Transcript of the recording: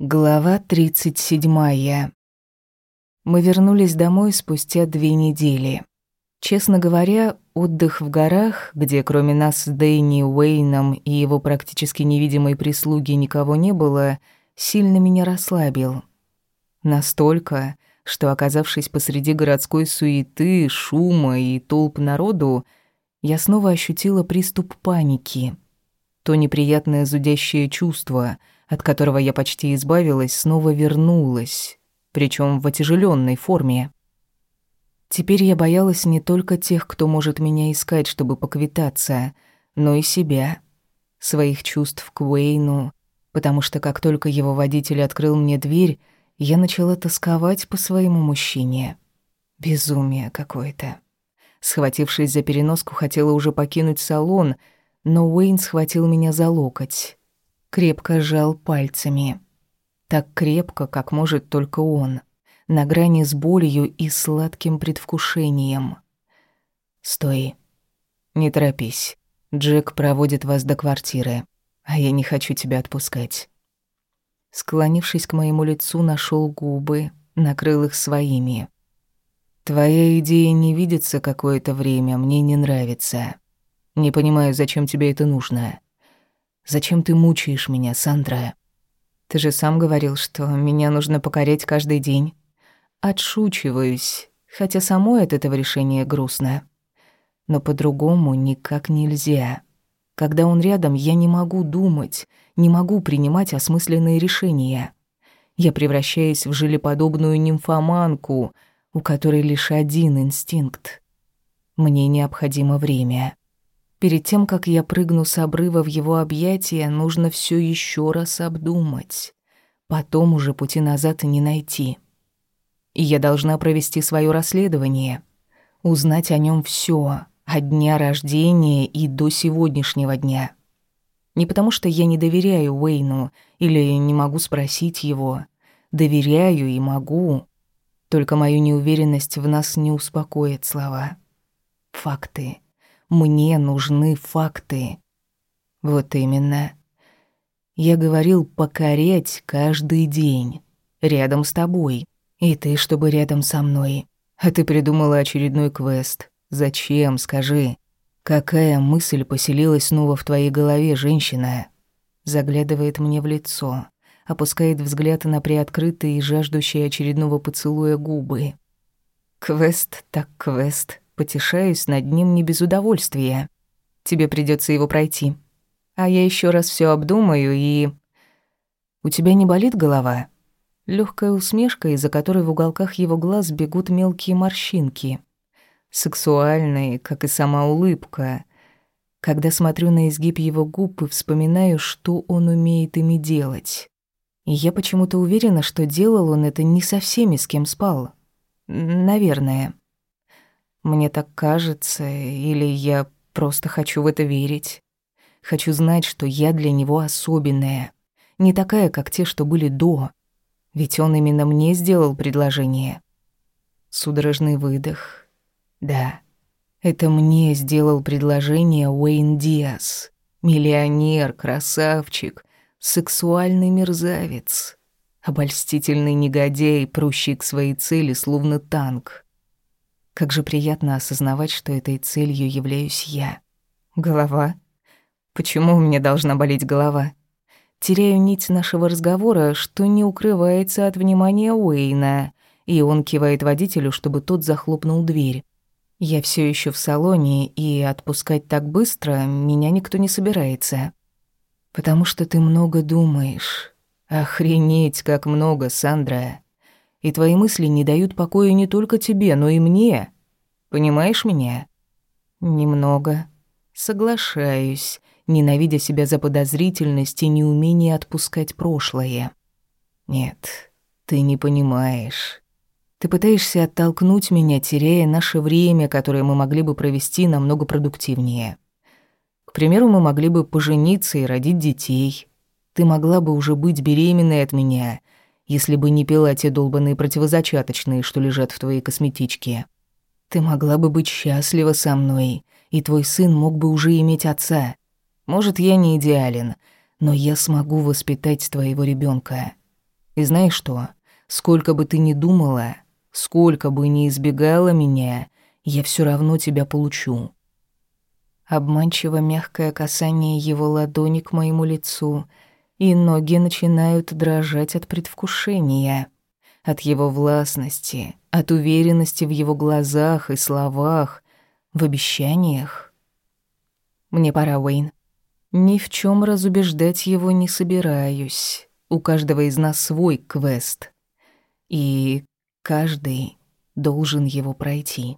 Глава 37. Мы вернулись домой спустя две недели. Честно говоря, отдых в горах, где кроме нас с Дэйни, Уэйном и его практически невидимой прислуги никого не было, сильно меня расслабил. Настолько, что, оказавшись посреди городской суеты, шума и толп народу, я снова ощутила приступ паники. То неприятное зудящее чувство — от которого я почти избавилась, снова вернулась, причем в отяжеленной форме. Теперь я боялась не только тех, кто может меня искать, чтобы поквитаться, но и себя, своих чувств к Уэйну, потому что как только его водитель открыл мне дверь, я начала тосковать по своему мужчине. Безумие какое-то. Схватившись за переноску, хотела уже покинуть салон, но Уэйн схватил меня за локоть крепко сжал пальцами. Так крепко, как может только он, на грани с болью и сладким предвкушением. «Стой. Не торопись. Джек проводит вас до квартиры, а я не хочу тебя отпускать». Склонившись к моему лицу, нашел губы, накрыл их своими. «Твоя идея не видится какое-то время, мне не нравится. Не понимаю, зачем тебе это нужно. Зачем ты мучаешь меня, Сандра? Ты же сам говорил, что меня нужно покорять каждый день. Отшучиваюсь, хотя самой от этого решения грустно. Но по-другому никак нельзя. Когда он рядом, я не могу думать, не могу принимать осмысленные решения. Я превращаюсь в желеподобную нимфоманку, у которой лишь один инстинкт. Мне необходимо время. Перед тем, как я прыгну с обрыва в его объятия, нужно все еще раз обдумать. Потом уже пути назад не найти. И я должна провести свое расследование, узнать о нем все, от дня рождения и до сегодняшнего дня. Не потому что я не доверяю Уэйну или не могу спросить его. Доверяю и могу. Только мою неуверенность в нас не успокоит слова. Факты. Мне нужны факты. Вот именно. Я говорил покорять каждый день. Рядом с тобой. И ты, чтобы рядом со мной. А ты придумала очередной квест. Зачем, скажи? Какая мысль поселилась снова в твоей голове, женщина? Заглядывает мне в лицо. Опускает взгляд на приоткрытые и жаждущие очередного поцелуя губы. Квест так квест потешаюсь над ним не без удовольствия. Тебе придется его пройти. А я еще раз все обдумаю и... У тебя не болит голова? Легкая усмешка, из-за которой в уголках его глаз бегут мелкие морщинки. Сексуальные, как и сама улыбка. Когда смотрю на изгиб его губ и вспоминаю, что он умеет ими делать. И я почему-то уверена, что делал он это не со всеми, с кем спал. Наверное. Мне так кажется, или я просто хочу в это верить. Хочу знать, что я для него особенная, не такая, как те, что были до. Ведь он именно мне сделал предложение. Судорожный выдох. Да, это мне сделал предложение Уэйн Диас. Миллионер, красавчик, сексуальный мерзавец. Обольстительный негодяй, прущий к своей цели, словно танк. Как же приятно осознавать, что этой целью являюсь я. Голова? Почему у меня должна болеть голова? Теряю нить нашего разговора, что не укрывается от внимания Уэйна, и он кивает водителю, чтобы тот захлопнул дверь. Я все еще в салоне, и отпускать так быстро меня никто не собирается. Потому что ты много думаешь. Охренеть, как много, Сандра и твои мысли не дают покоя не только тебе, но и мне. Понимаешь меня? Немного. Соглашаюсь, ненавидя себя за подозрительность и неумение отпускать прошлое. Нет, ты не понимаешь. Ты пытаешься оттолкнуть меня, теряя наше время, которое мы могли бы провести намного продуктивнее. К примеру, мы могли бы пожениться и родить детей. Ты могла бы уже быть беременной от меня — если бы не пила те долбанные противозачаточные, что лежат в твоей косметичке. Ты могла бы быть счастлива со мной, и твой сын мог бы уже иметь отца. Может, я не идеален, но я смогу воспитать твоего ребенка. И знаешь что? Сколько бы ты ни думала, сколько бы ни избегала меня, я все равно тебя получу. Обманчиво мягкое касание его ладони к моему лицу, и ноги начинают дрожать от предвкушения, от его властности, от уверенности в его глазах и словах, в обещаниях. Мне пора, Уэйн. Ни в чем разубеждать его не собираюсь. У каждого из нас свой квест. И каждый должен его пройти.